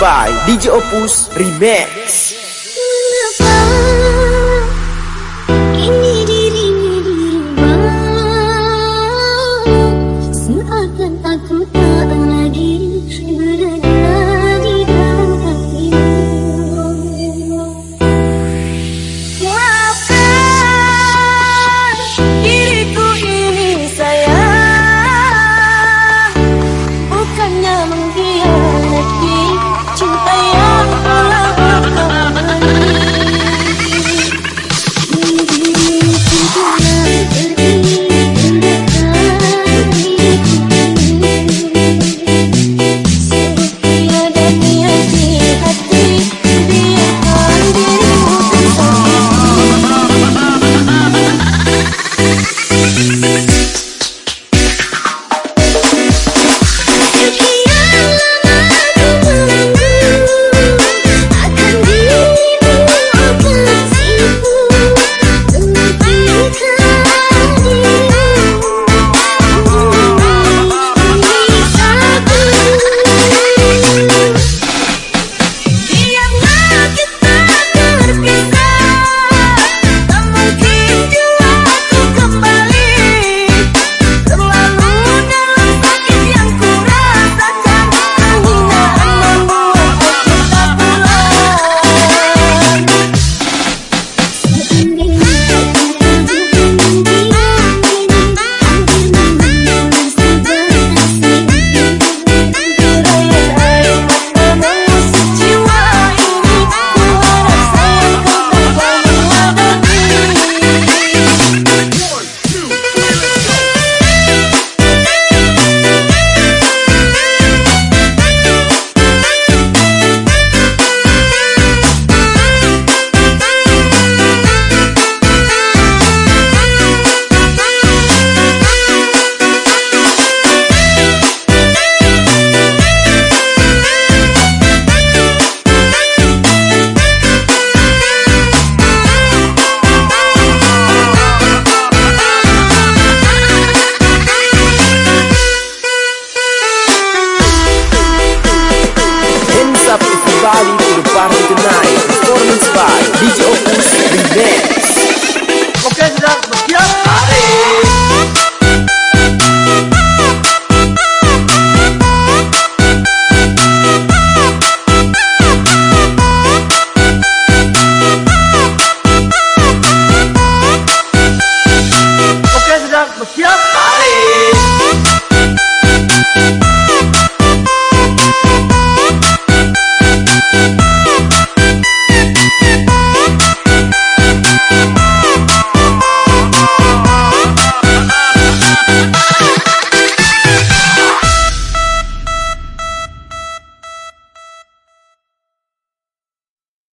by DJ Opus Remix